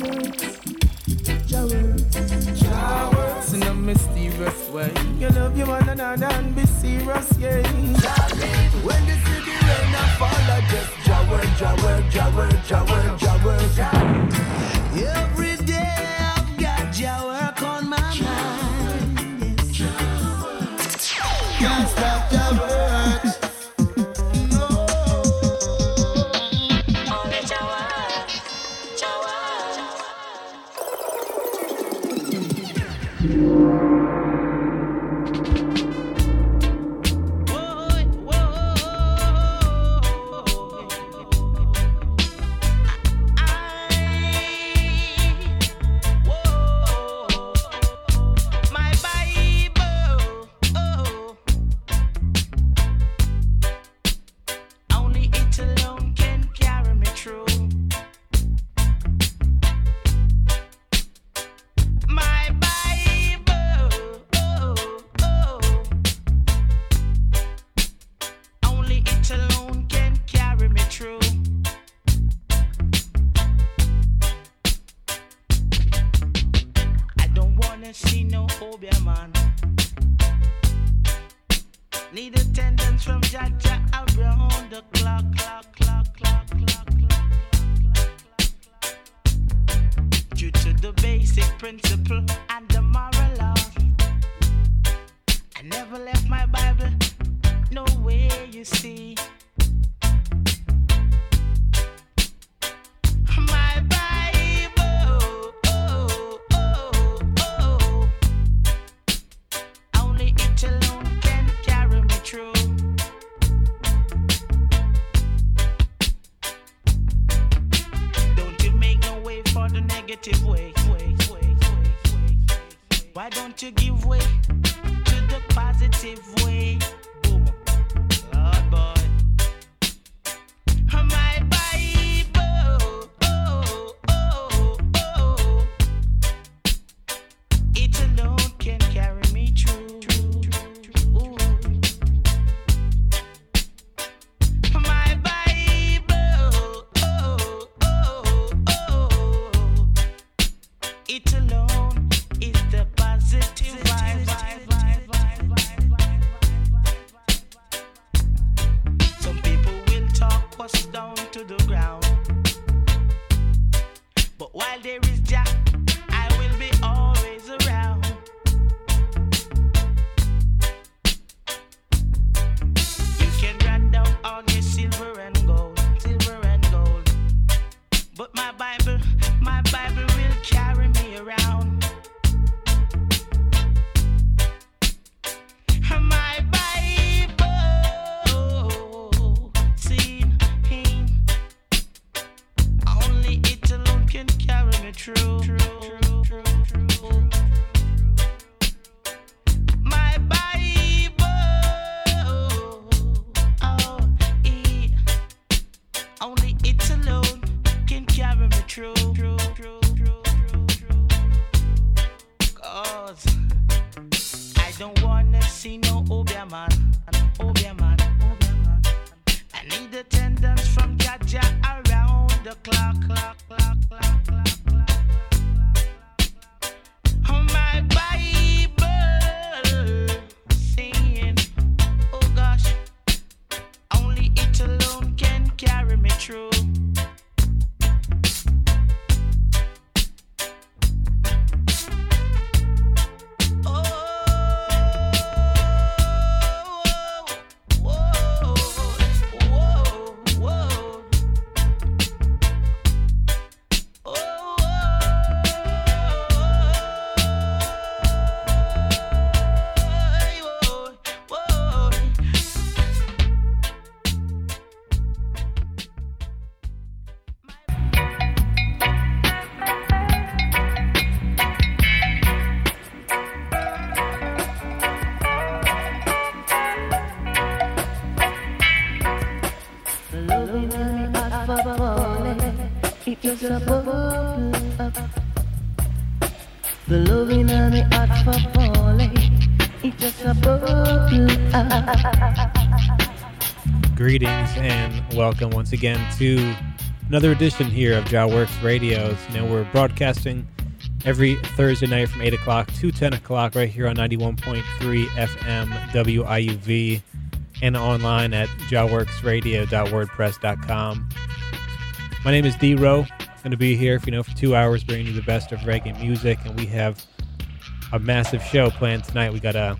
works, your. In a mysterious way, you love your one another and be serious, yeah. When the city fall, I just. Every welcome once again to another edition here of Jah Works Radios. You know, we're broadcasting every Thursday night from 8 o'clock to 10 o'clock right here on 91.3 FM WIUV and online at jahworksradio.wordpress.com. My name is D Row. Going to be here, you know, for two hours, bringing you the best of reggae music, and we have a massive show planned tonight. We got a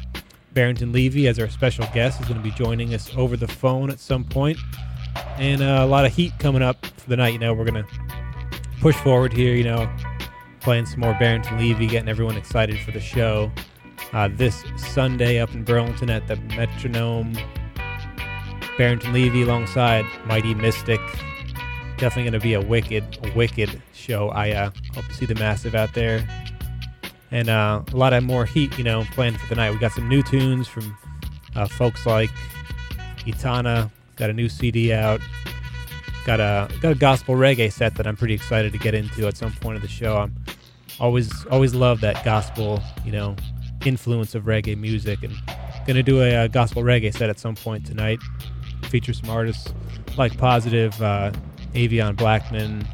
Barrington Levy as our special guest. is going to be joining us over the phone at some point and uh, a lot of heat coming up for the night. You know, we're gonna push forward here. You know, playing some more Barrington Levy, getting everyone excited for the show uh, this Sunday up in Burlington at the Metronome. Barrington Levy alongside Mighty Mystic. Definitely going to be a wicked, wicked show. I uh, hope to see the massive out there. And uh, a lot of more heat, you know, planned for the night. We got some new tunes from uh, folks like Etana, Got a new CD out. Got a got a gospel reggae set that I'm pretty excited to get into at some point of the show. I'm always always love that gospel, you know, influence of reggae music, and gonna do a, a gospel reggae set at some point tonight. Feature some artists like Positive, uh, Avion Blackman,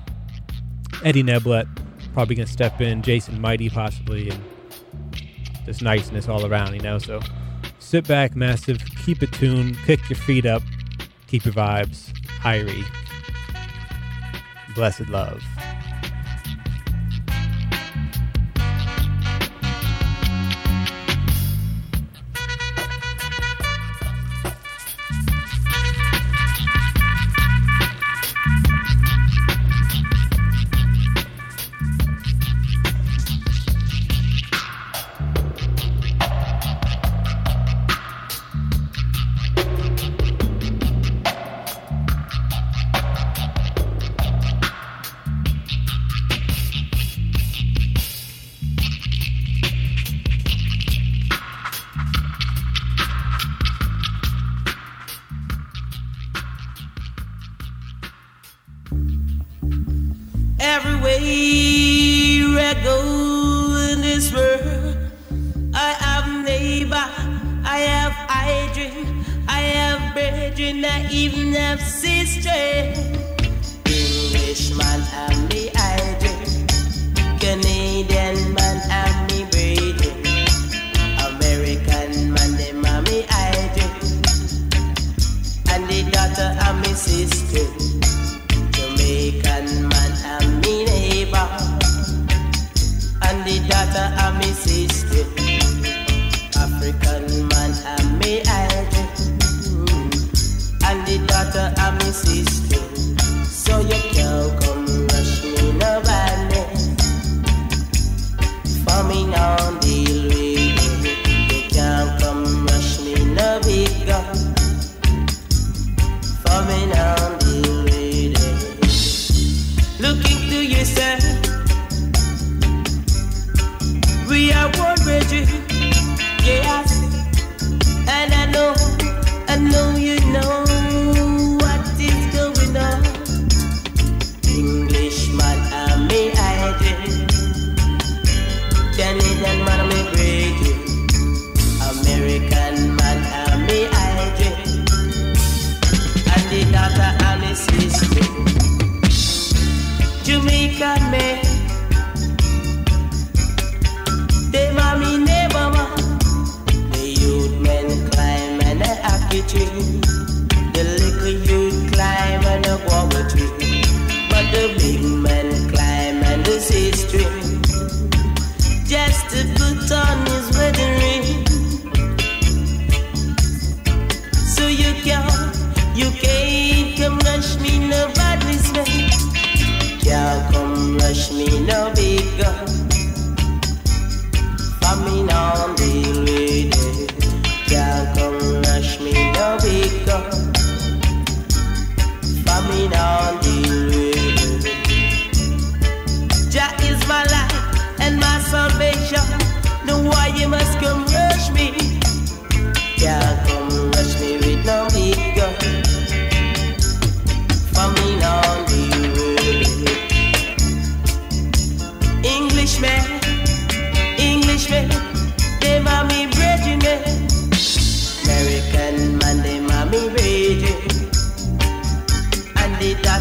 Eddie Neblett, probably gonna step in, Jason Mighty possibly, and just niceness all around, you know. So sit back, massive, keep it tuned, kick your feet up, Keep your vibes. Irie. Blessed love.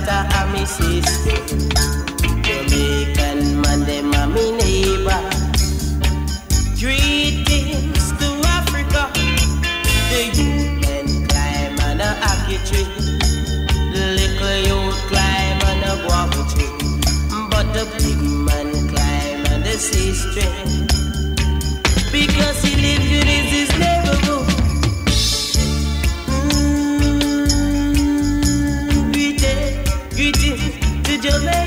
daughter and me sister. Jamaican man, them and me neighbor. Greetings to Africa. The youth men climb on a hockey tree. The little youth climb on a guava tree. But the big man climb on the sea string. Because he lives in his neighborhood. feel.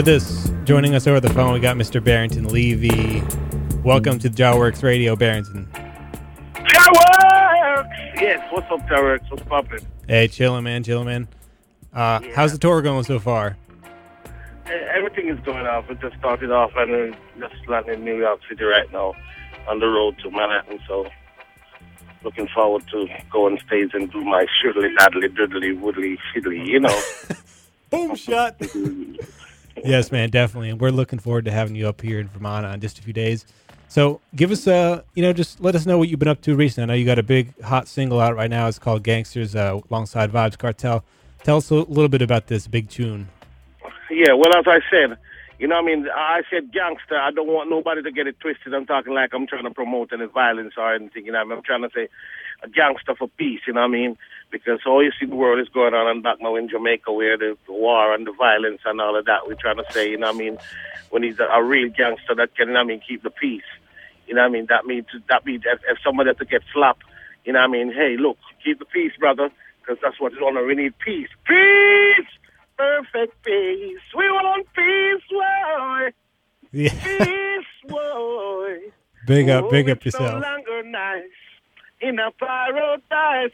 With us, joining us over the phone, we got Mr. Barrington Levy. Welcome to Jah Works Radio, Barrington. Jah Works! Yes, what's up, Jah Works? What's poppin'? Hey, chillin', man, chillin', man. Uh, Yeah. How's the tour going so far? Everything is going off. We just started off and just landed in New York City right now on the road to Manhattan. So looking forward to go on stage and do my shiddly daddly diddly woodly fiddly, you know. Boom shot. yes, man, definitely. And we're looking forward to having you up here in Vermont in just a few days. So give us, uh, you know, just let us know what you've been up to recently. I know you got a big hot single out right now. It's called Gangsters uh, alongside Vybz Kartel. Tell us a little bit about this big tune. Yeah, well, as I said, you know, I mean, I said gangster. I don't want nobody to get it twisted. I'm talking like I'm trying to promote any violence or anything. You know, I? I'm trying to say a gangster for peace. You know what I mean? Because all you see the world is going on and back now in Jamaica where the war and the violence and all of that. We're trying to say, you know, what I mean, when he's a, a real gangster that can, you know, what I mean, keep the peace. You know, what I mean, that means that means if, if somebody to get slapped, you know, what I mean, hey, look, keep the peace, brother, because that's what it's on. We need peace, peace perfect peace. We want peace, boy. Yeah, Peace, boy. big up, Oh, big up it's No yourself. longer nice in a paradise.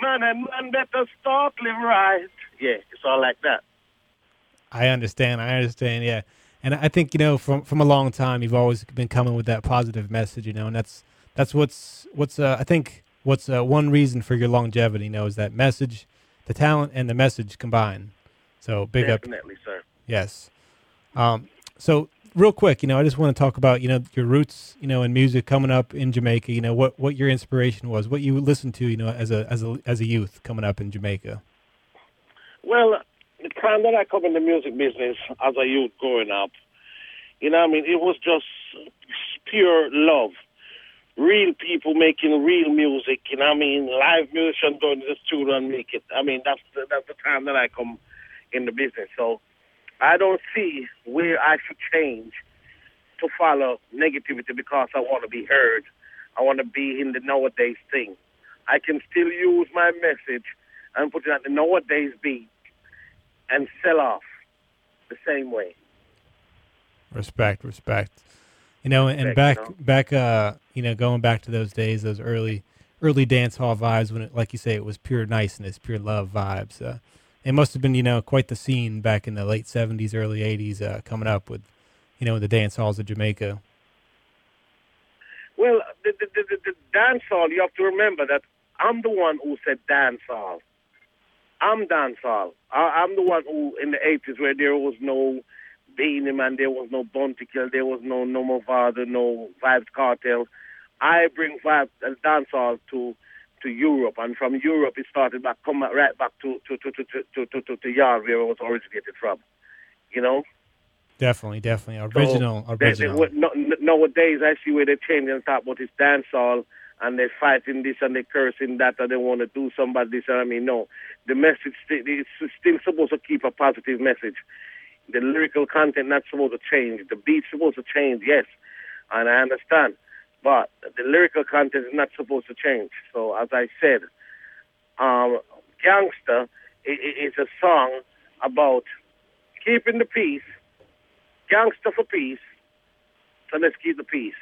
Man and man better start live right. Yeah, it's all like that. I understand. I understand. Yeah, and I think you know from from a long time you've always been coming with that positive message. You know, and that's that's what's what's uh, I think what's uh, one reason for your longevity. You know, is that message, the talent, and the message combined. So big up. Definitely, sir. Yes. Um. So real quick, you know, I just want to talk about you know your roots, you know, in music coming up in Jamaica. You know what what your inspiration was, what you listened to, you know, as a as a as a youth coming up in Jamaica. Well, the time that I come in the music business as a youth growing up, you know I mean, it was just pure love. Real people making real music, you know I mean? Live musicians going to the studio and make it. I mean, that's the, that's the time that I come in the business. So I don't see where I should change to follow negativity because I want to be heard. I want to be in the nowadays thing. I can still use my message and put it at the nowadays beat and sell off the same way. Respect, respect. You know, and back you know? back uh, you know, going back to those days, those early early dance hall vibes when it like you say it was pure niceness, pure love vibes. Uh, it must have been, you know, quite the scene back in the late 70s, early 80s uh, coming up with, you know, the dance halls of Jamaica. Well, the, the, the, the, dance hall, you have to remember that I'm the one who said dance hall. I'm dance hall. I, I'm the one who, in the 80s, where there was no Beenie Man, there was no Bounty Kill, there was no No More Father, no Vybz Kartel. I bring Vibes and dance hall to to Europe, and from Europe it started back, come right back to to to to to to, to, to, to Yard, where it was originated from. You know. Definitely, definitely. So, Original, they- they- original. no, nowadays, I see where they change and talk about it's dance hall and they're fighting this and they're cursing that and they want to do somebody this. And I mean, no, the message is still supposed to keep a positive message. The lyrical content not supposed to change. The beat's supposed to change, yes, and I understand, but the lyrical content is not supposed to change. So, as I said, um, "Gangster" is a song about keeping the peace gangster for peace. So let's keep the peace.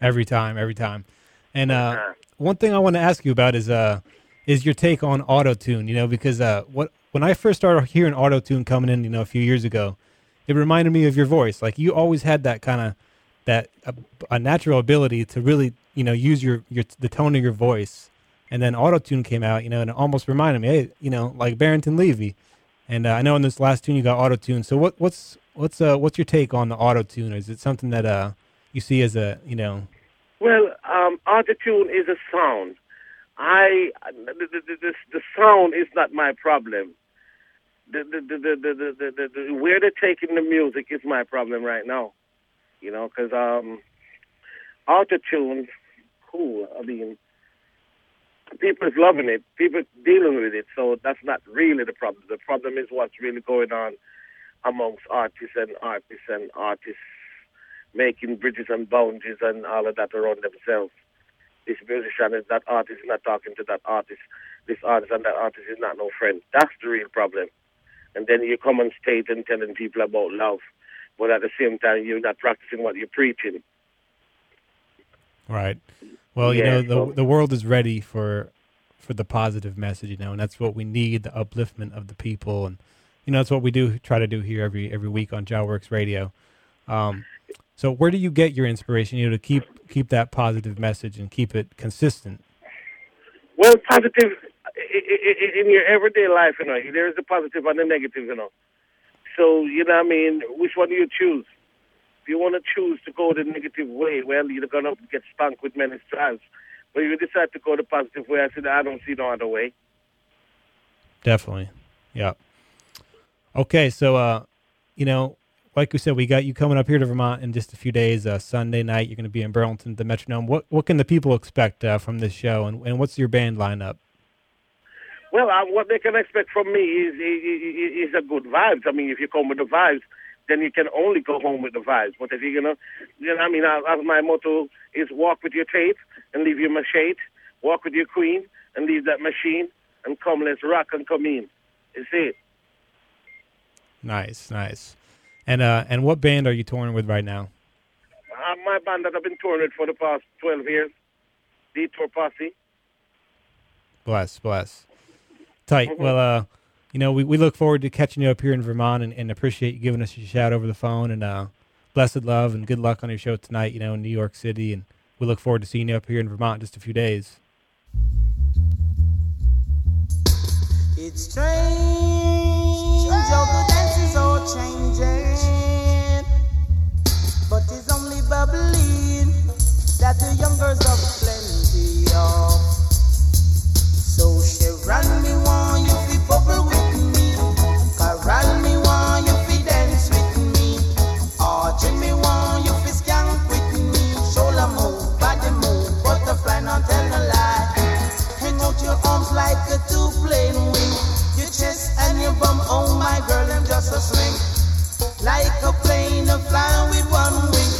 Every time, every time. And uh, one thing I want to ask you about is uh, is your take on auto tune. You know, because uh, what when I first started hearing auto tune coming in, you know, a few years ago, it reminded me of your voice. Like you always had that kind of that uh, a natural ability to really, you know, use your your the tone of your voice. And then auto tune came out, you know, and it almost reminded me, hey, you know, like Barrington Levy. And uh, I know in this last tune you got auto tune. So what what's what's uh what's your take on the auto tune? Is it something that uh you see as a you know Well, um, autotune is a sound. I the, the, the, sound is not my problem. The, the, the, the, the, the, the, the where they're taking the music is my problem right now. You know, because um, autotune, cool. I mean, people is loving it. People dealing with it. So that's not really the problem. The problem is what's really going on amongst artists and artists and artists making bridges and boundaries and all of that around themselves. This musician is that artist is not talking to that artist. This artist and that artist is not no friend. That's the real problem. and then you come on stage and telling people about love, but at the same time you're not practicing what you're preaching. Right. Well, you Yeah, know, the so- the world is ready for for the positive message, you know, and that's what we need, the upliftment of the people and you know, that's what we do try to do here every every week on Jah Works Radio. Um so where do you get your inspiration, you know, to keep keep that positive message and keep it consistent? Well, positive in your everyday life, you know, there's the positive and the negative, you know. So, you know what I mean? Which one do you choose? If you want to choose to go the negative way, well, you're going to get spanked with many stripes. But if you decide to go the positive way, I said, I don't see no other way. Definitely. Yeah. Okay, so uh, you know, like we said, we got you coming up here to Vermont in just a few days. Uh, Sunday night, you're going to be in Burlington, the Metronome. What what can the people expect uh, from this show, and, and what's your band lineup? Well, uh, what they can expect from me is, is, is a good vibes. I mean, if you come with the vibes, then you can only go home with the vibes. But if you're gonna, you know, I mean, as as my motto is walk with your tape and leave your machete, walk with your queen and leave that machine, and come, let's rock and come in. You see. Nice, nice. And uh, and what band are you touring with right now? Uh, my band that I've been touring with for the past 12 years, Detour Posse. Bless, bless. Tight. Well, uh, you know, we, we look forward to catching you up here in Vermont and, and appreciate you giving us a shout over the phone. And uh, blessed love and good luck on your show tonight, you know, in New York City. And we look forward to seeing you up here in Vermont in just a few days. It's strange how the dance is all changing, but it's only bubbling that the young girls of plenty of. So Sharon, me want you fi bubble with me, Carol, me want you fi dance with me, oh, Archie, me want you fi skank with me. Shoulder move, body move, butterfly, not tell no lie. Hang out your arms like a two-plane wing. Your chest and your bum, oh my girl, them just a swing. Like a plane a flying with one wing.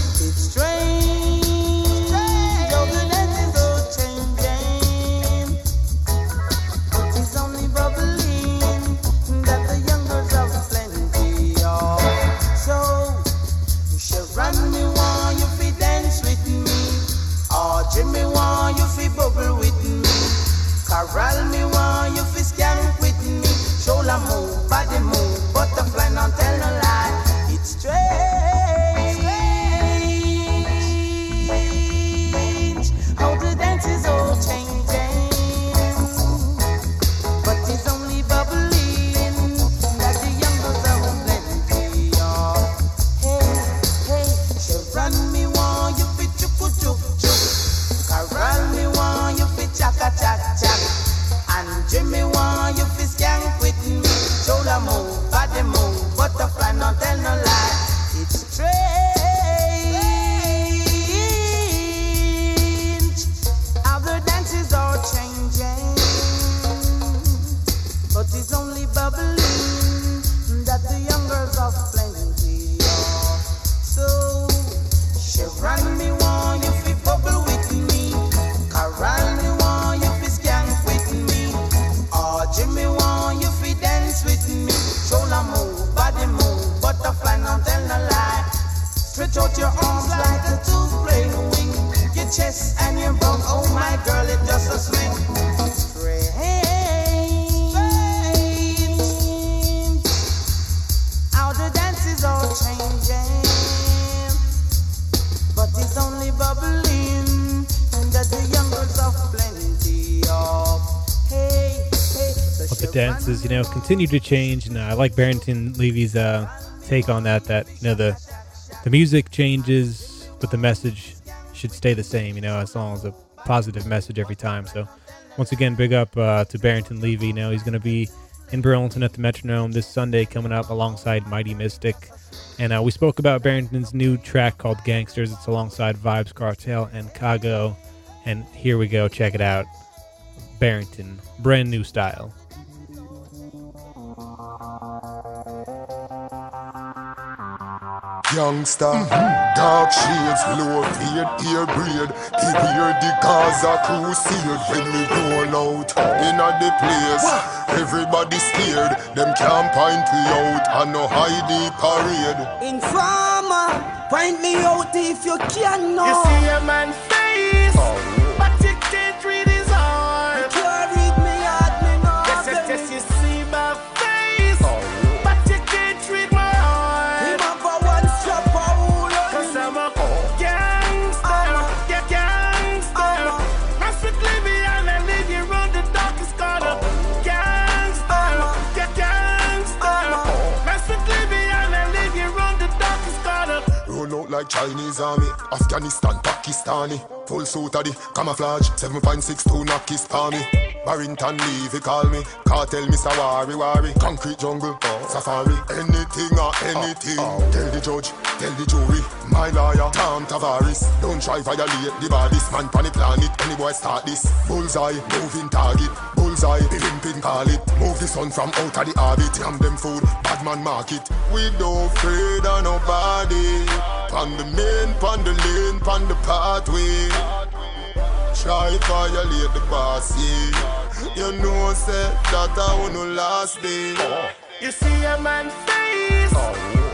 Chest and oh my girl, it just a swing. Strange how the dance is all changing, but it's only bubbling that the young girls plenty of. Hey, hey, so But the dances, you know, continue to change. And uh, I like Barrington Levy's uh, take on that. That you know the the music changes, but the message should stay the same. You know, as long as a positive message every time. So once again, big up uh, to Barrington Levy. You know, he's going to be in Burlington at the Metronome this Sunday coming up alongside Mighty Mystic. And uh, we spoke about Barrington's new track called Gangsters. It's alongside Vybz Kartel and Kago. And here we go. Check it out. Barrington, brand new style. Youngster, mm-hmm. dark shades, low fade, ear braid. Beware the Gaza crusade when we roll out inna the place. What? Everybody scared, them can't point me out and no hide the parade. Informer, point me out if you can know. You see a man. like Chinese army. Afghanistan, Pakistani. Full suit of the camouflage. 7.62 knockis for me. Barrington Levy call me. Cartel Mr. Wari Wari. Concrete jungle, oh. safari. Anything or oh, anything. Oh. Tell the judge, tell the jury. My lawyer, Tom Tavares. Don't try violate the bodies. Man, panic planet. Any boy start this. Bullseye, moving target things I be limping call it. Move the sun from out of the orbit. Yam them food, bad man market. We don't afraid of nobody. Pan the main, pan the lane, pan the pathway. Try violate the boss, yeah. You know, say that I won't last day. You see a man face. Oh.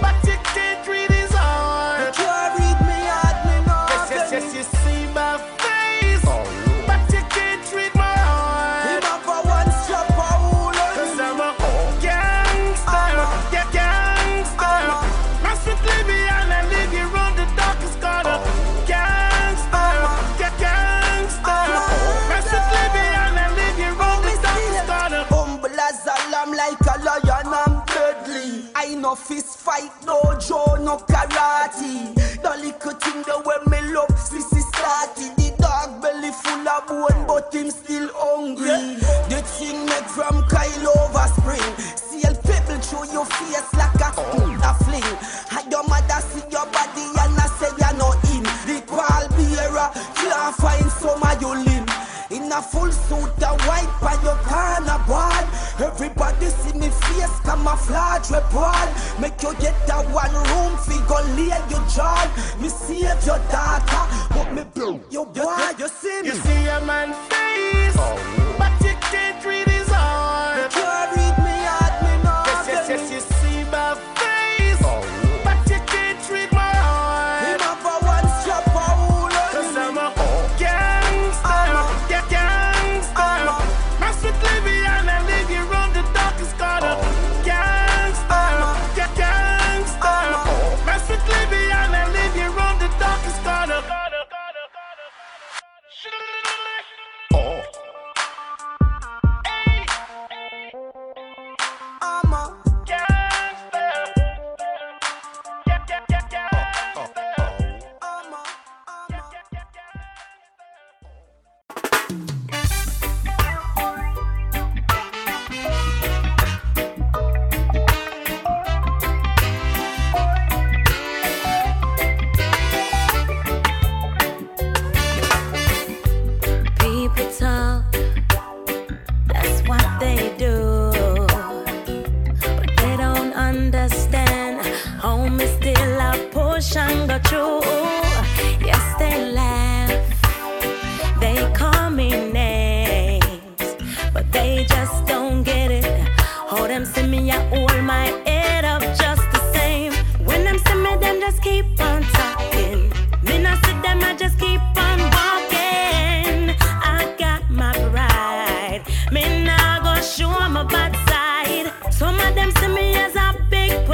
You see me face camouflage we born. Make you get that one room figure lay you jaw. Me save your daughter, but me blow your boy. You see me? You see a man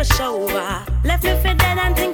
push. Uh. Left me for dead and think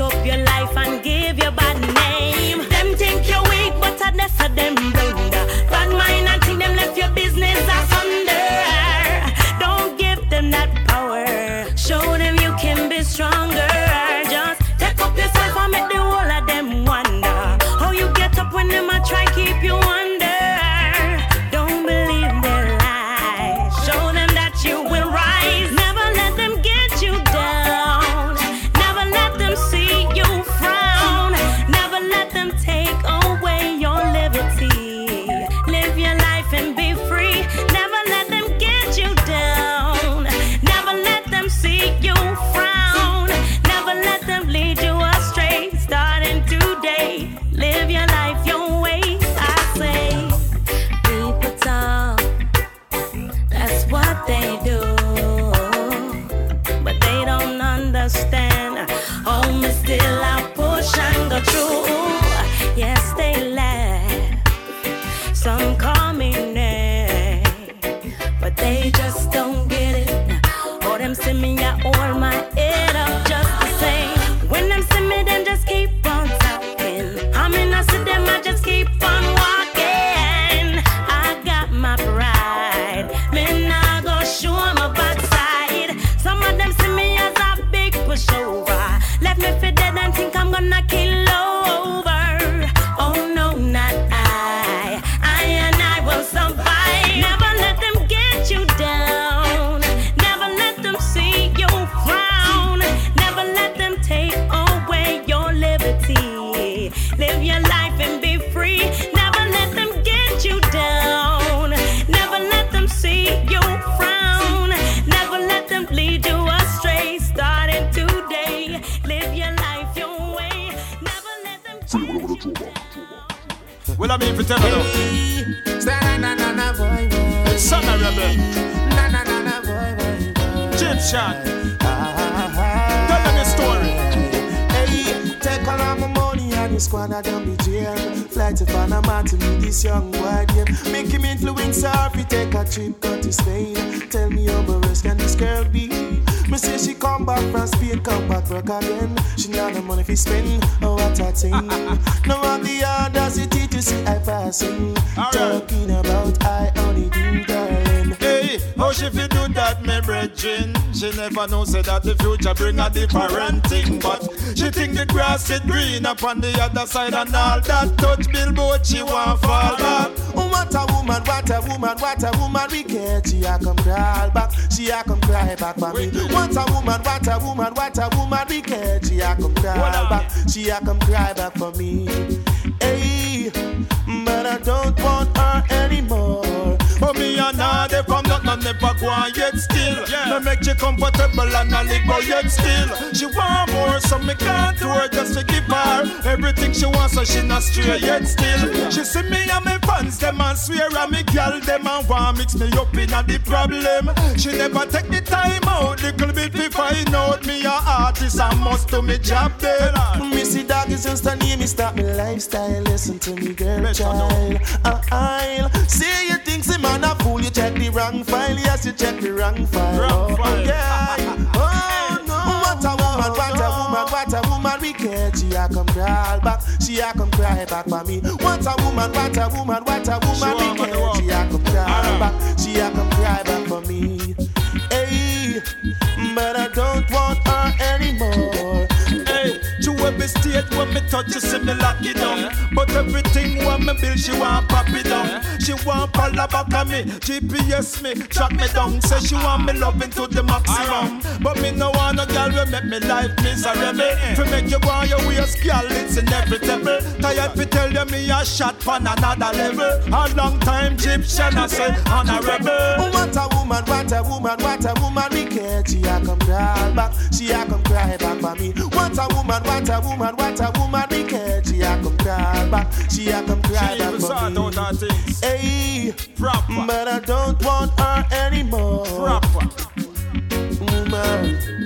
up your life and give your bad Ah, Tell them a story. Hey, take all of my money and the squad I don't be jail. Fly to Panama to meet this young boy game. Make him influence her if he take a trip go to Spain. Tell me how my rest can this girl be? Me say she come back from Spain, come back work again. She not the money fi spend, oh what a thing. no one the audacity to see I passing. Alright. Talking about brethren? She never know say that the future bring a different thing, but she think the grass is green up on the other side and all that touch billboard she want fall back. Oh, what a woman, what a woman, what a woman we get. She a come crawl back, she a come cry back for me. What a woman, what a woman, what a woman we get. She a come crawl back, she a come cry back for me. Hey, but I don't want her anymore. For me and her, they from none never go on yet still. No make you comfortable and a live but yet still. She want more, so me can't do her just to give her everything she wants, so she not stray yet still. She see me and me fans, them and swear and me girl, them and want mix me up in a the problem. She never take the time out, little bit to find out me a artist and must do me job then. Missy Dog is just a name, me start me lifestyle. Listen to me, girl, Better child. Uh, I'll say you think the man a fool, you check the wrong file. Yes, you check the wrong file. Wrong oh, file. Yeah. Oh no. What a woman, what a woman, what a woman we get. She a come crawl back, she a come cry back for me. What a woman, what a woman, what a woman we get. She a come crawl ah. back, she a come cry back for me. Hey, but I don't want her anymore. State when me touch, you see me lock it down. But everything when me build, she want pop it down. She want follow back on me, GPS me, track me down. Say she want me loving to the maximum. But me no want no girl will make me life miserable. To make you on your waist, girl, it's inevitable. Tired to tell you me a shot on another level. A long time Egyptian, I say honorable. What a woman, what a woman, what a woman we get. She a come crawl back, she a come cry back for me. What a woman, what a woman, what a woman we get. She a come cry back, she a come cry She back even for me. out her things. Hey, Proper, but I don't want her anymore. proper. Woman,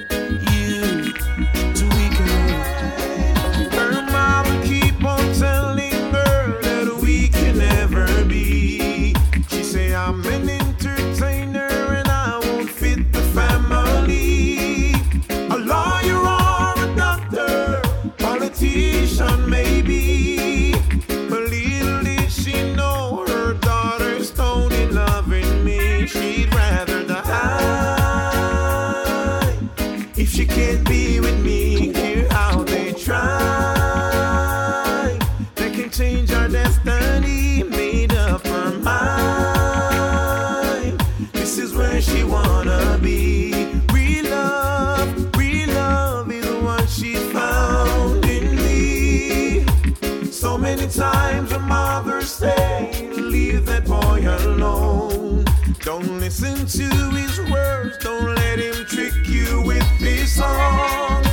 to his words, don't let him trick you with his songs.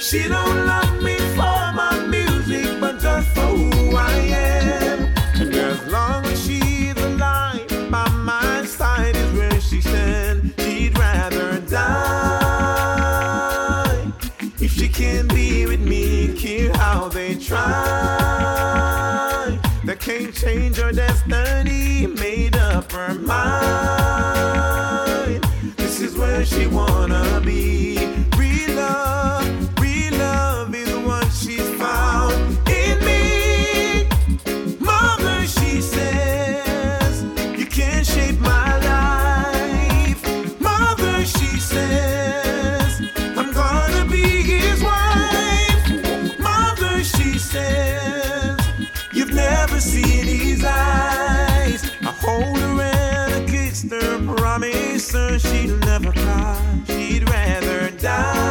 She don't love me for my music, but just for who I am. And as long as she's alive, by my side is where she stands. She'd rather die if she can't be with me. Care how they try. They can't change her destiny, made up her mind. She wanna be. She'll never cry. She'd rather die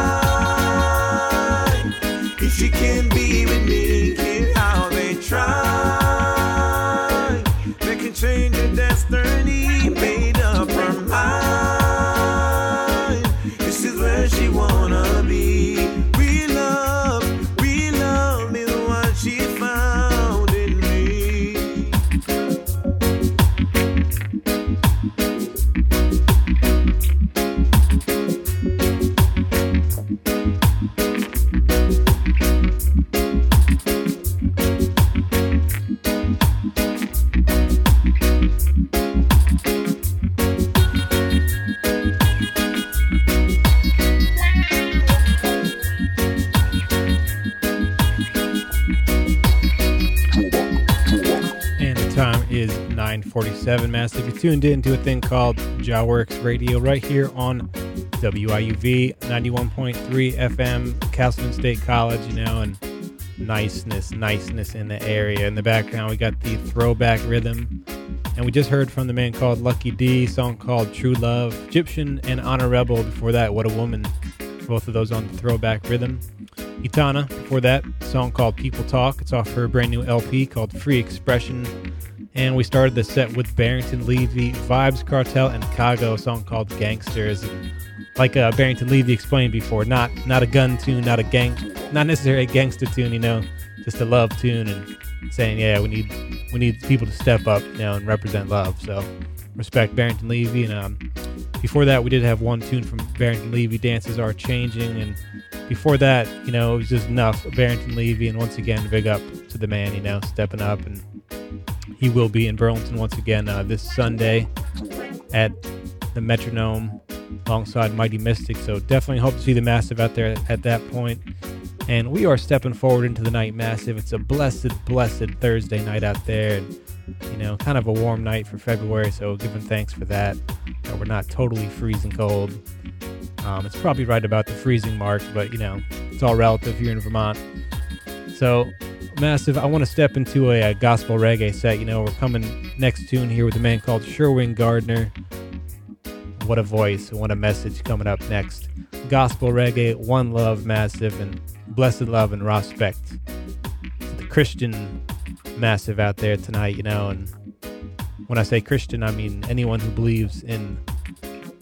947, Massive. You tuned in to a thing called Jah Works Radio right here on WIUV 91.3 FM, Castleton State College, you know, and niceness, niceness in the area. In the background, we got the throwback rhythm. And we just heard from the man called Lucky D, song called True Love, Egyptian and Honorebel. Before that, What a Woman. Both of those on the throwback rhythm. Etana, before that, song called People Talk. It's off her brand new LP called Free Expression. And we started the set with Barrington Levy, Vybz Kartel, and Kago, song called Gangsters. Like uh, Barrington Levy explained before, not not a gun tune, not a gang, not necessarily a gangster tune, you know, just a love tune, and saying, yeah, we need we need people to step up, you know, and represent love. So respect Barrington Levy. And um, before that, we did have one tune from Barrington Levy, Dances Are Changing, and before that, you know, it was just enough Barrington Levy, and once again, big up to the man, you know, stepping up, and he will be in Burlington once again uh, this Sunday at the Metronome alongside Mighty Mystic. So definitely hope to see the Massive out there at that point. And we are stepping forward into the night Massive. It's a blessed, blessed Thursday night out there. And, you know, kind of a warm night for February. So giving thanks for that. that we're not totally freezing cold. Um, it's probably right about the freezing mark, but, you know, it's all relative here in Vermont. So, Massive, I want to step into a, a gospel reggae set. You know, we're coming next tune here with a man called Sherwin Gardner. What a voice what a message coming up next. Gospel reggae, one love, massive, and blessed love and respect the Christian massive out there tonight, you know. And when I say Christian, I mean anyone who believes in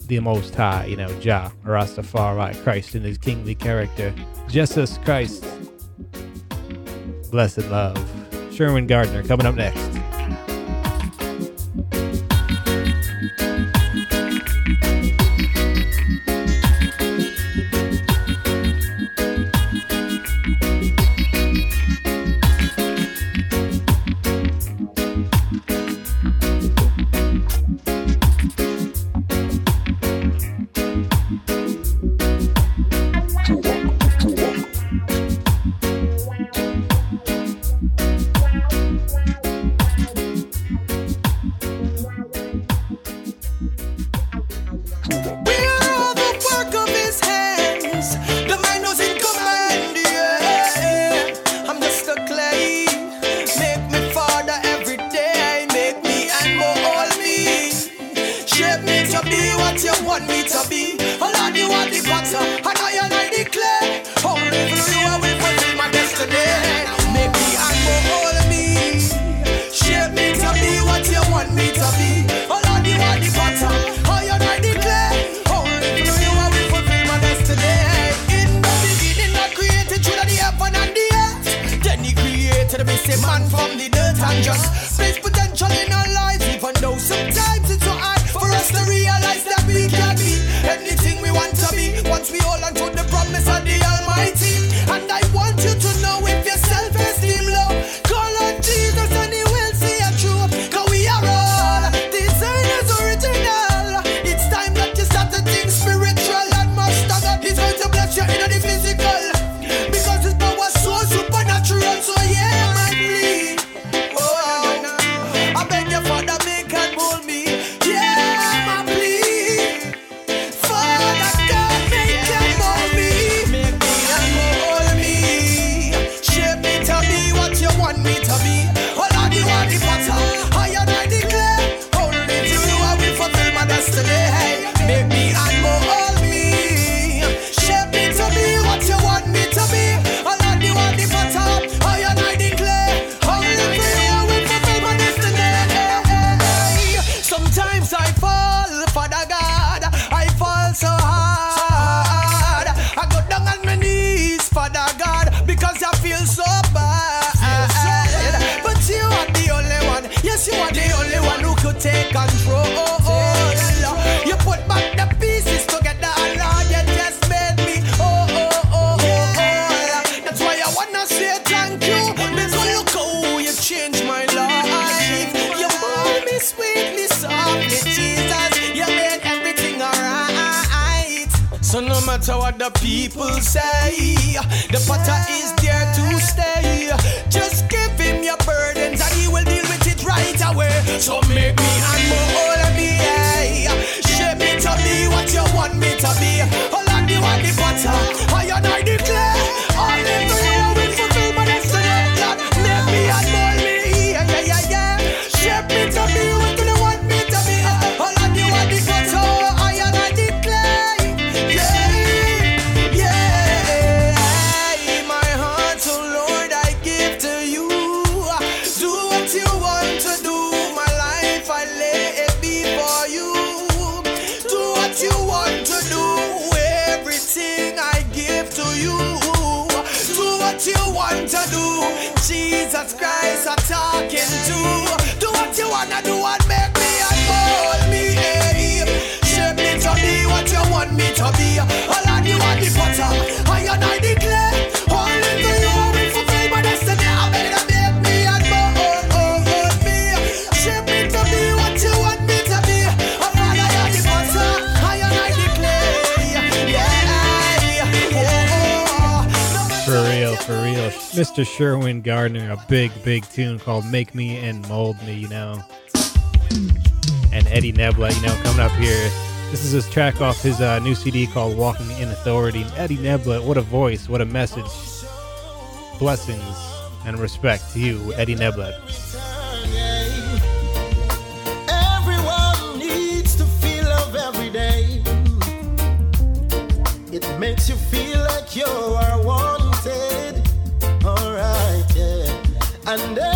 the Most High, you know, Jah, Rastafari, Christ in his kingly character, Jesus Christ. Blessed love. Sherwin Gardner coming up next. to Sherwin Gardner a big, big tune called Make Me and Mold Me, you know. And Eddie Nebla, you know, coming up here. This is his track off his uh, new CD called Walking in Authority. And Eddie Nebla, what a voice, what a message. Blessings and respect to you, Eddie Nebla. It makes you feel like you are one. and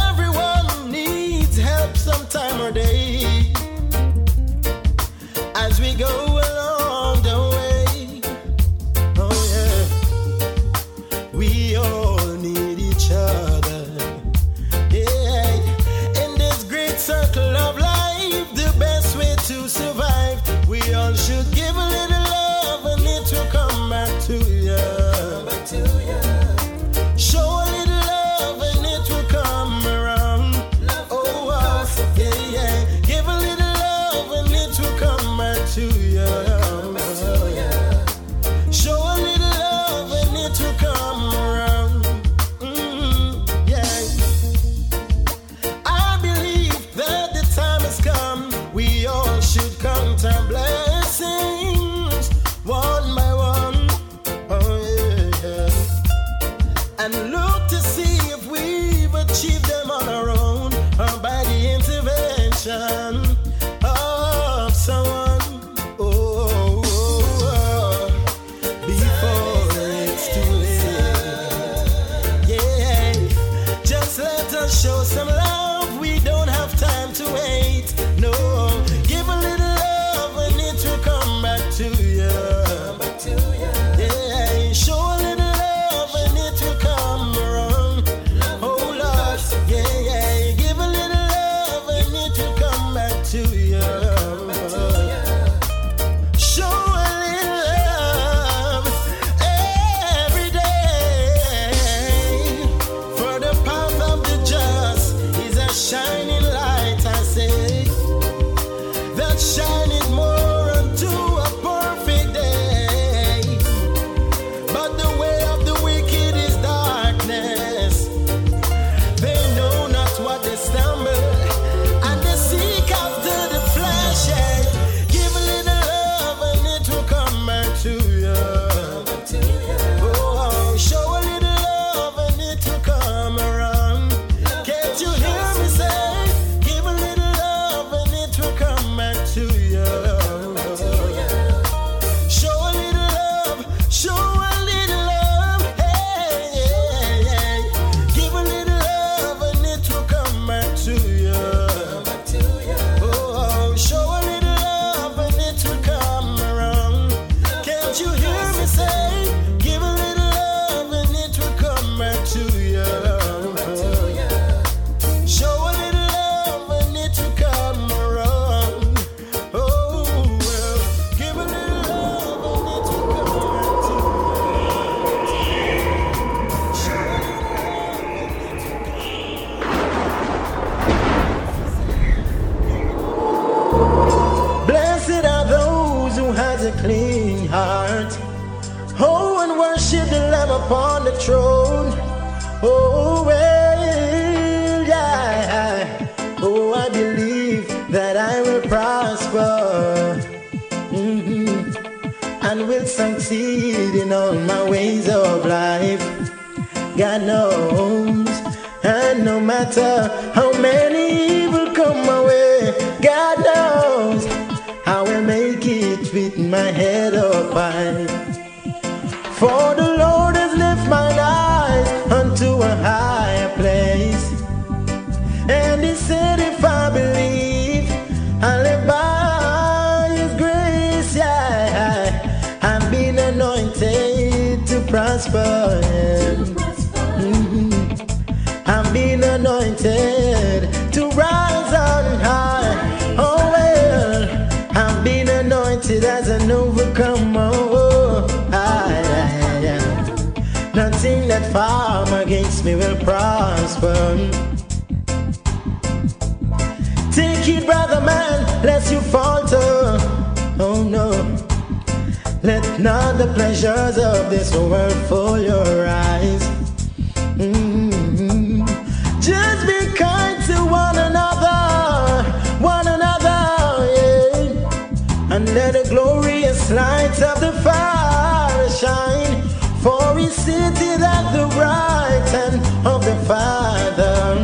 lights of the fire shine, for he's seated at the right hand of the Father,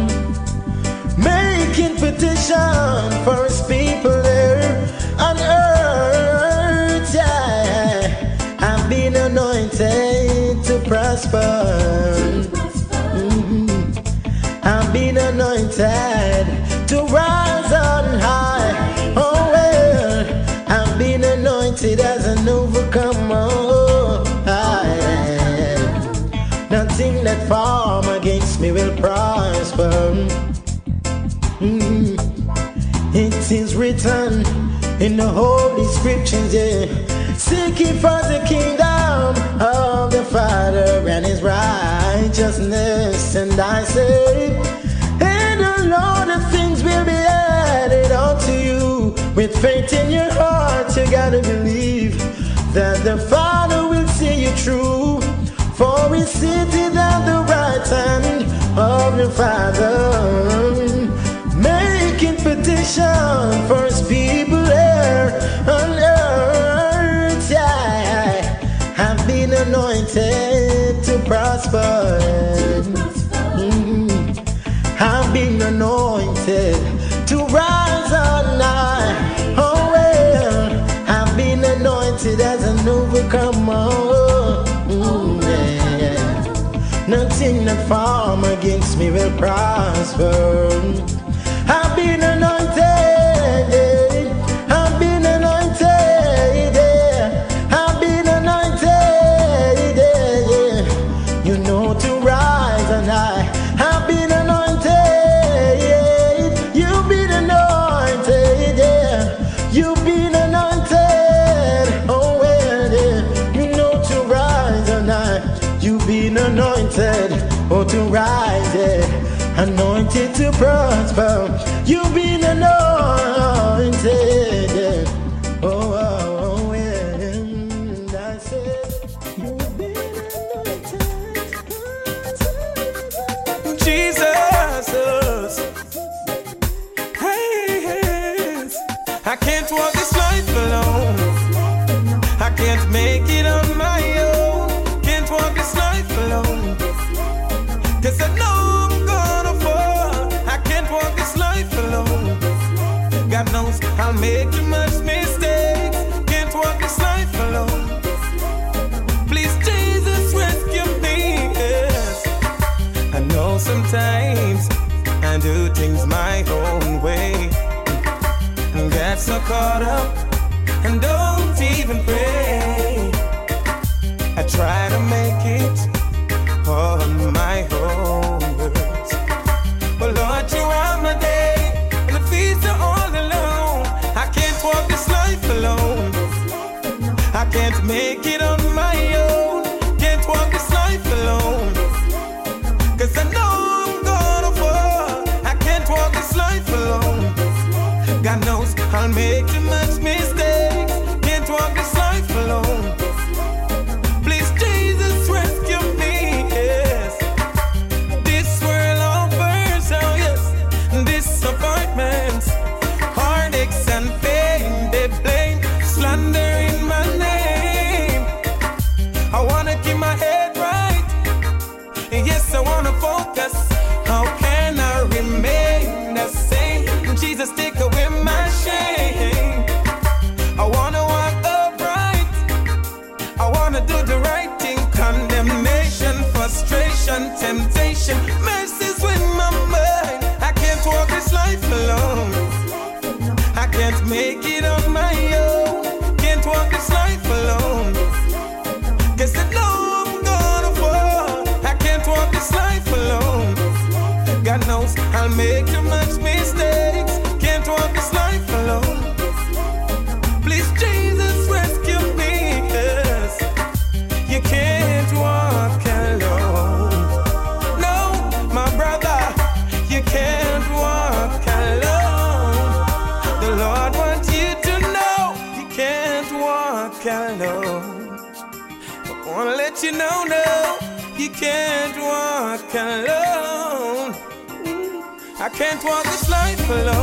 making petition for his people here on earth. Yeah, I've been anointed to prosper. prosper. Mm. It is written in the Holy Scriptures, yeah. seeking for the kingdom of the Father and His righteousness, and I say, in the Lord the things will be added unto you. With faith in your heart, you gotta believe that the Father will see you through, for He's seated at the right hand of the Father, making petition for His people here on earth. I have been anointed to prosper. sin that farm against me will prosper. prosper. You've been anointed. Oh, oh, oh and I said, You've been anointed. Jesus. Yes. I can't walk this life alone. I can't make it. caught up. Can't walk this life alone.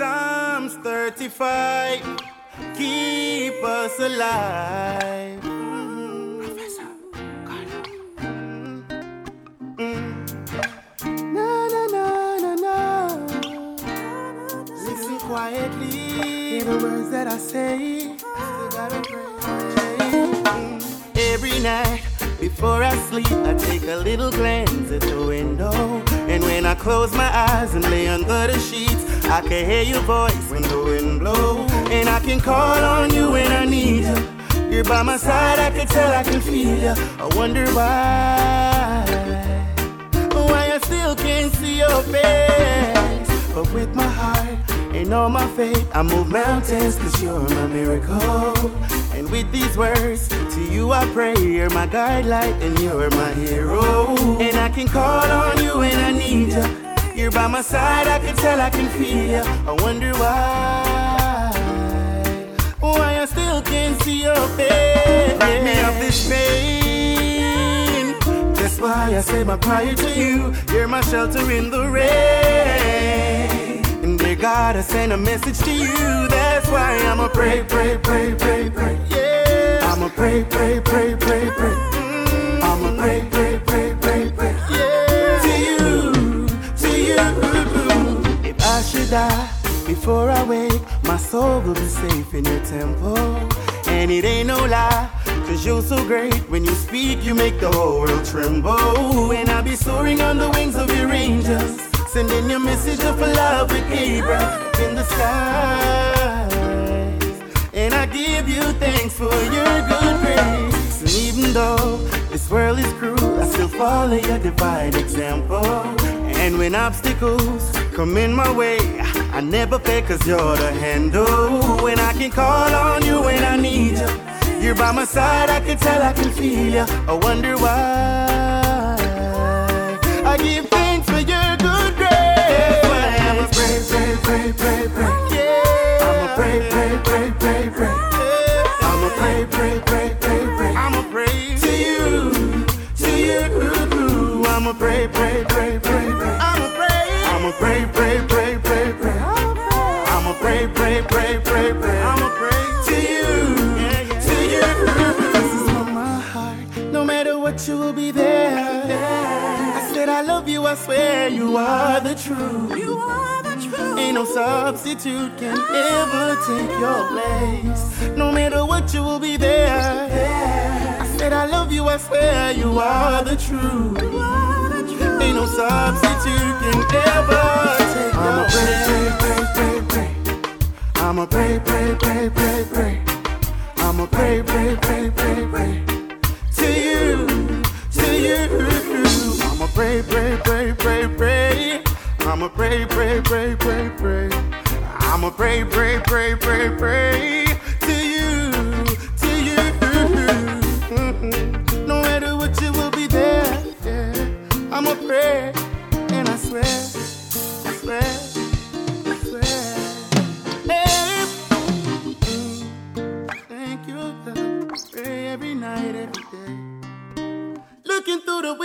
Psalms 35, keep us alive. Na. Listen quietly. Hear the words that I say. Still gotta pray. Mm. Every night before I sleep, I take a little glance at the window. And when I close my eyes and lay under the sheets, I can hear your voice when the wind blows. And I can call on you when I need you. You're by my side, I can tell, I can feel you. I wonder why, why I still can't see your face. But with my heart and all my faith, I move mountains cause you're my miracle. And with these words, to you I pray, you're my guidelight and you're my hero. And I can call on you when I need you. You're by my side, I tell, I can feel. I wonder why, why I still can't see your face. Break me of this pain. That's why I say my prayer to you. You're my shelter in the rain. And dear God, I send a message to you. That's why I'ma pray, pray, pray, pray, pray. Yeah. I'ma pray, pray, pray, pray, pray. Mm. I'ma pray, pray, pray, pray, pray. Die before I wake, my soul will be safe in your temple. And it ain't no lie, cause you're so great. When you speak, you make the whole world tremble. And I'll be soaring on the wings of your angels, sending your message of love with Gabriel in the skies. And I give you thanks for your good grace. And even though this world is cruel, I still follow your divine example. And when obstacles come in my way, I never fail cause you're the handle. When I can call on you when I need you. You're by my side, I can tell, I can feel you. I wonder why. I give thanks for your good grace. I'ma pray, pray, pray, pray, pray. Yeah. I'ma pray, pray, pray, pray, pray. I'ma pray, pray, pray, pray, pray. I'ma pray To you, to you. I'ma pray, pray, pray, pray, pray. Pray. I'ma pray, pray, pray, pray, pray. Pray, pray, pray, pray, pray. I'ma pray To you, to you. This is from my heart. No matter what, you will be there. I said I love you. I swear you are the truth. You are the truth. Ain't no substitute can ever take your place. No matter what, you will be there. I said I love you. I swear you are the truth. Ain't no substitute can ever take your pray, place. pray, pray, pray, pray. I'ma pray, pray, pray, pray, pray. I'ma pray, pray, pray, pray, pray. to you, to you. I'ma pray, pray, pray, pray, pray. I'ma pray, pray, pray, pray, pray. I'ma pray, pray, pray, pray, pray. To you, to you. Mhm. No matter what, you will be there. Yeah. I'ma pray, through the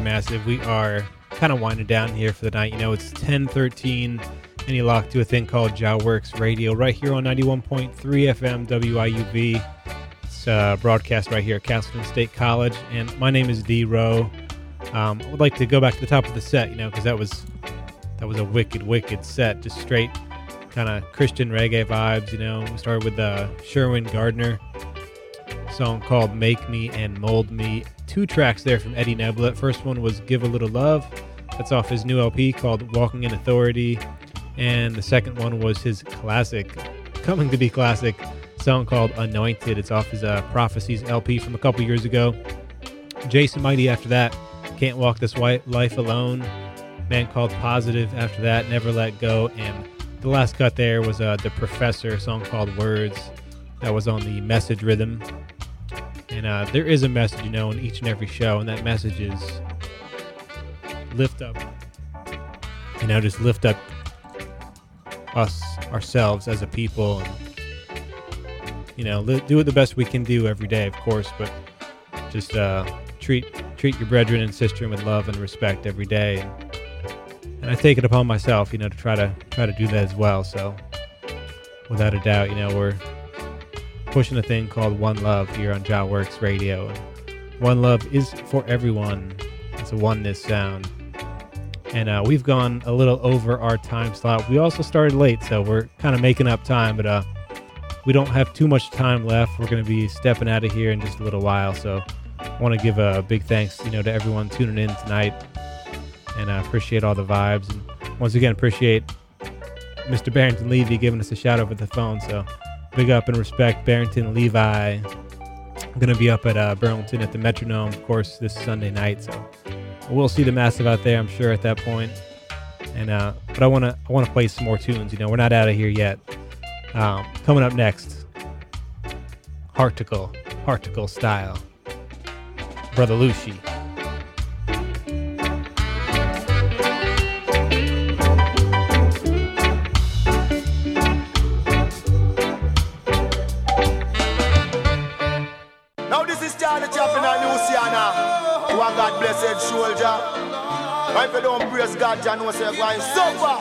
massive, we are kind of winding down here for the night. You know, it's 1013 and you locked to a thing called Jah Works Radio right here on 91.3 FM WIUV. It's uh, broadcast right here at Castleton State College. And my name is D Row. Um, I would like to go back to the top of the set, you know, because that was that was a wicked, wicked set. Just straight kind of Christian reggae vibes, you know. We started with uh, Sherwin Gardner song called Make Me and Mold Me. Two tracks there from Eddie Neblett. First one was Give a Little Love. That's off his new LP called Walking in Authority. And the second one was his classic, coming to be classic, song called Anointed. It's off his uh, Prophecies LP from a couple years ago. Jason Mighty after that, Can't Walk This White Life Alone. Man called Positive after that, Never Let Go. And the last cut there was uh, The Professor, song called Words. That was on the message rhythm. And uh, there is a message, you know, in each and every show, and that message is lift up, you know, just lift up us ourselves as a people, and you know, li- do the best we can do every day, of course, but just uh, treat treat your brethren and sister with love and respect every day. And, and I take it upon myself, you know, to try to try to do that as well. So, without a doubt, you know, we're pushing a thing called One Love here on Jah Works Radio. And One Love is for everyone. It's a oneness sound. And uh, we've gone a little over our time slot. We also started late, so we're kind of making up time, but uh, we don't have too much time left. We're going to be stepping out of here in just a little while. So I want to give a big thanks, you know, to everyone tuning in tonight, and I uh, appreciate all the vibes. And once again, appreciate Mr. Barrington Levy giving us a shout over the phone. So big up and respect Barrington Levy. I'm gonna be up at uh, Burlington at the Metronome, of course, this Sunday night. So we'll see the massive out there, I'm sure, at that point. And uh, but I wanna I wanna play some more tunes. You know, we're not out of here yet. Um, coming up next, Harticle, Harticle style, Brother Lucy. You don't praise God, you know you're going suffer.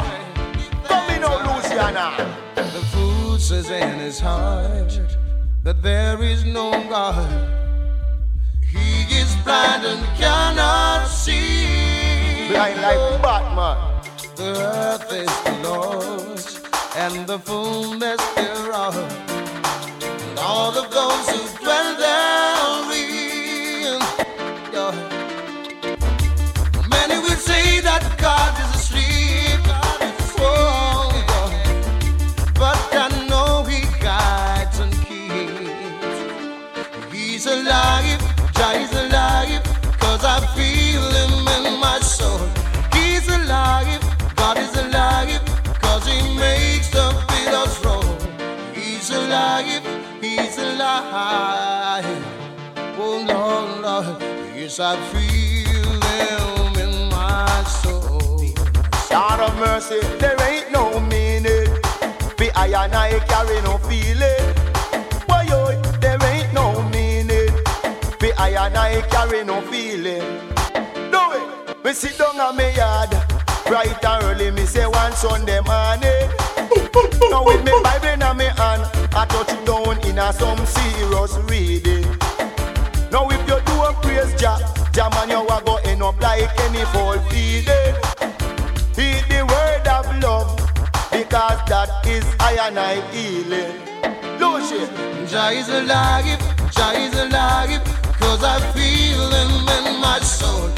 Come in Luciana. The fool says in his heart that there is no God. He is blind and cannot see. Blind like Batman. The earth is the Lord's and the fullness thereof. Alive. Oh Lord, Lord, yes, I feel Him in my soul. God of mercy, there ain't no meaning. Be I and I carry no feeling. Why yo, oh, there ain't no meaning. Be I and I carry no feeling. Do it. Me sit down on me yard, bright and early. Me say one Sunday morning. now with me Bible in me hand, I touch a some serious reading. Now if you do a praise Jah, Jah man you a go end up like any foul feeding. Eat the word of love, because that is I and I healing. Lucy. Jah is alive, Jah is alive, cause I feel him in my soul.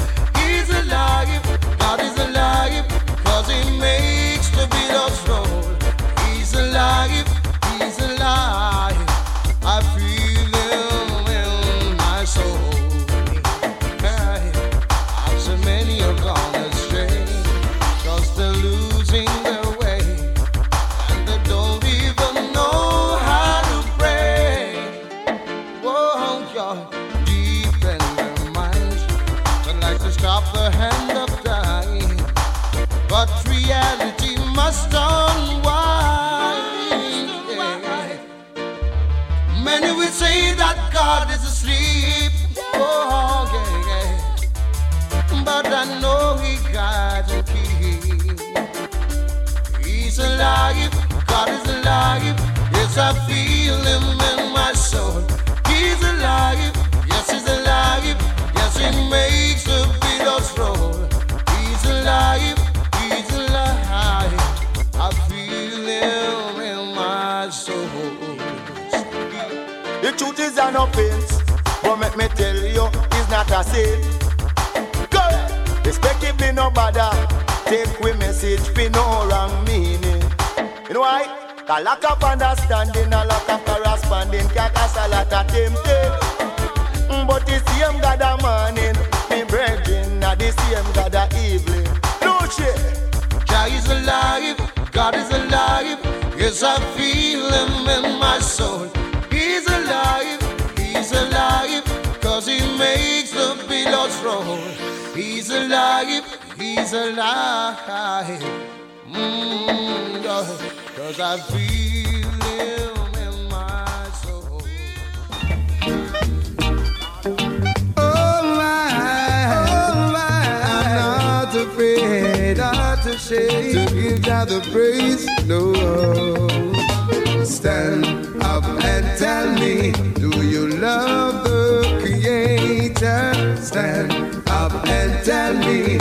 I feel Him in my soul. He's alive, yes, He's alive. Yes, He makes the roll. He's alive, He's alive. I feel Him in my soul. The truth is an offense, but make me tell you, it's not a sin. Go no. Take we message for no wrong meaning. You know why? A lack of understanding, a lack of corresponding can cause a lot of tempting. Mm, But the same God a morning, me brethren, are the same God a evening. No shit. Jah is alive, God is alive. Yes, I feel Him in my soul. He's alive, He's alive, cause He makes the billows roll. He's alive, He's alive. Mm, cause I feel Him in my soul. Oh my, oh my, I'm not afraid, not ashamed to give Jah the praise. No, stand up and tell me, do you love the Creator? Stand up and tell me,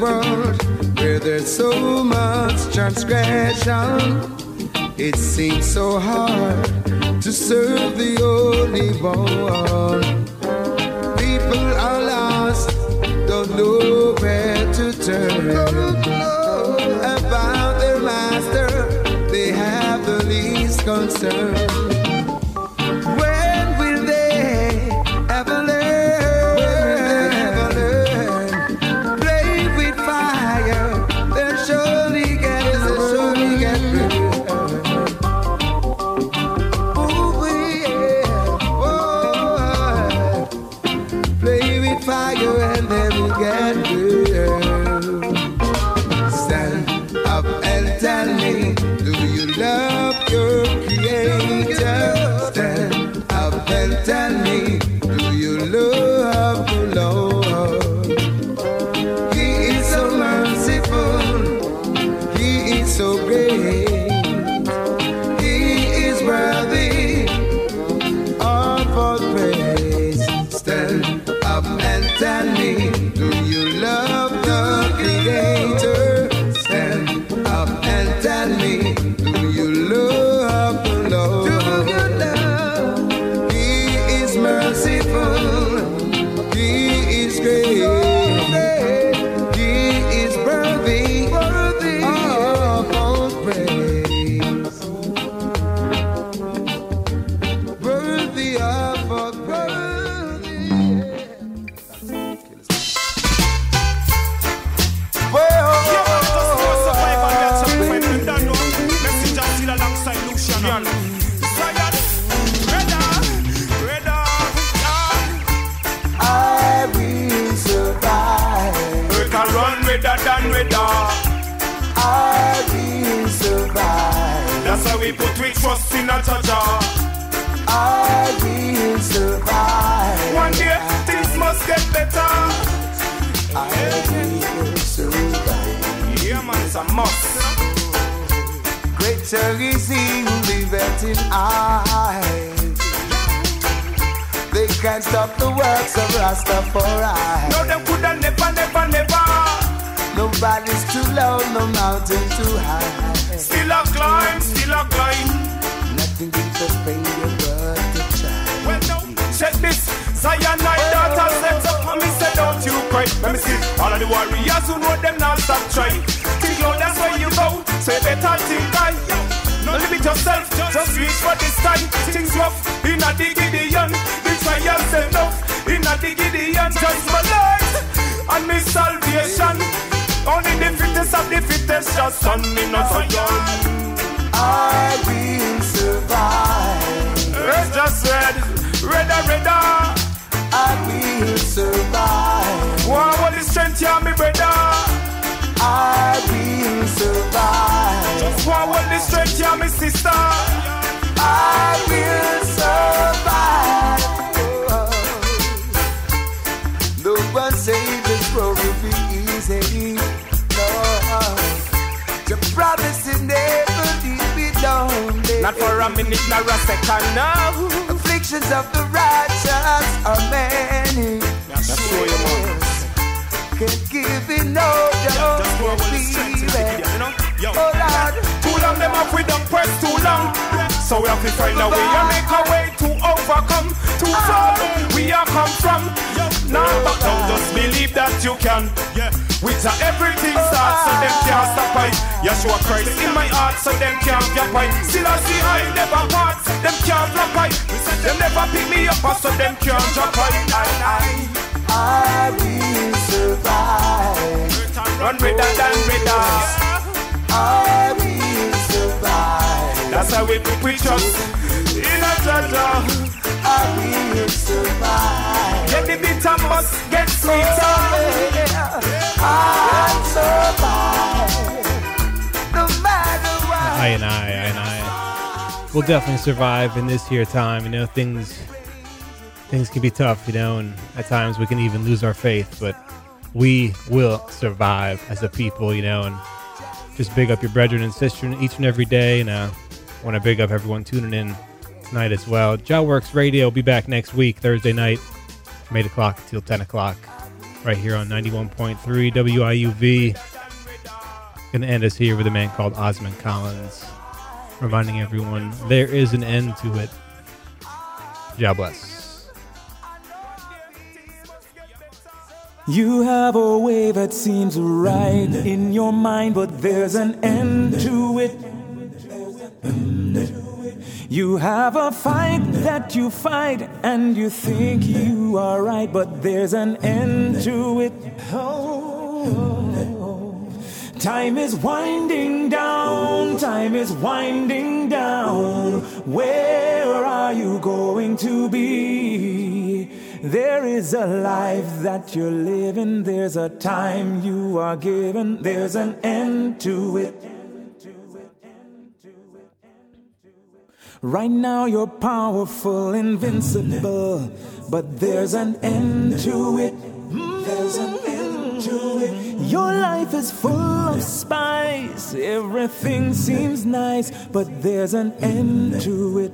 world where there's so much transgression, it seems so hard to serve the only one. People are lost, don't know where to turn. About their master, they have the least concern. Yeshua Christ in my heart so them can't get I. Still I see I never part, them can't flop I. Them never pick me up so them can't drop I. I, I will survive. Run redder than redder. I will survive. That's how we we trust in a Jaja. I will survive. Get the bitter must get sweeter. I'm survive. I and I, I and I will definitely survive in this here time. You know, things things can be tough, you know, and at times we can even lose our faith, but we will survive as a people, you know, and just big up your brethren and sister each and every day, and uh, want to big up everyone tuning in tonight as well. Jah Works Radio will be back next week, Thursday night, from 8 o'clock till 10 o'clock, right here on 91.3 WIUV. Gonna end us here with a man called Osmond Collins, reminding everyone there is an end to it. God bless. You have a way that seems right in your mind, but there's an end to it. You have a fight that you fight, and you think you are right, but there's an end to it. Oh. Time is winding down, time is winding down. Where are you going to be? There is a life that you're living, there's a time you are given, there's an end to it. Right now you're powerful, invincible, but there's an end to it. There's an. Your life is full of spice, everything seems nice, but there's an end to it.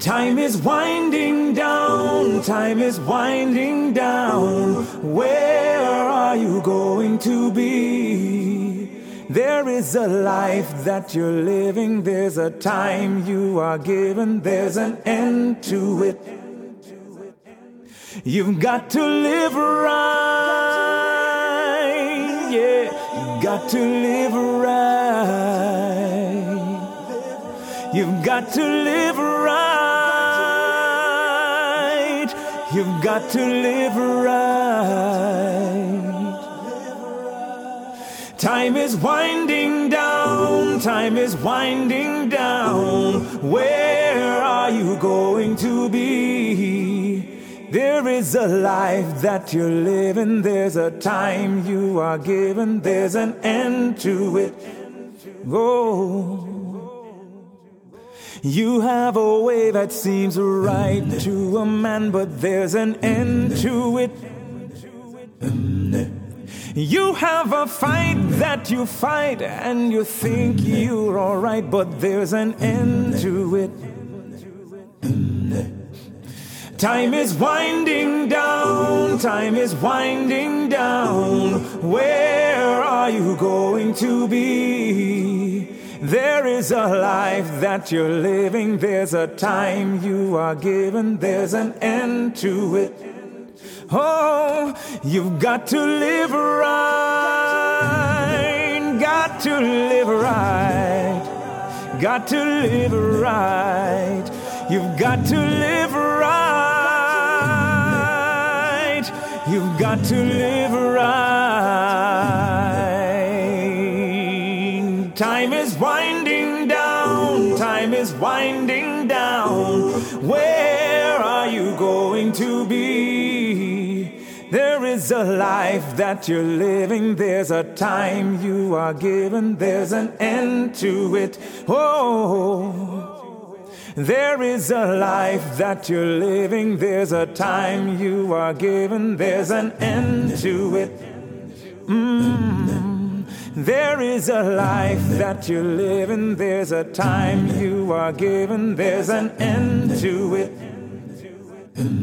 Time is winding down, time is winding down. Where are you going to be? There is a life that you're living, there's a time you are given, there's an end to it. You've got to live right, yeah, you've got to live right. You've got to live right. You've got to live right. Time is winding down. Time is winding down. Where are you going to be? There is a life that you're living. There's a time you are given. There's an end to it. Oh. You have a way that seems right to a man, but there's an end to it. You have a fight that you fight, and you think you're alright, but there's an end to it. Time is winding down, time is winding down. Where are you going to be? There is a life that you're living, there's a time you are given, there's an end to it. Oh, you've got to live right, got to live right, got to live right. You've got to live you've got to live right. Time is winding down, time is winding down. Where are you going to be. There is a life that you're living, there's a time you are given, there's an end to it. Oh, there is a life that you're living, there's a time you are given, there's an end to it. Mm. There is a life that you're living, there's a time you are given, there's an end to it.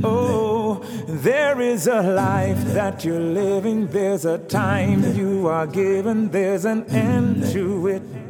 Oh, there is a life that you're living, there's a time you are given, there's an end to it.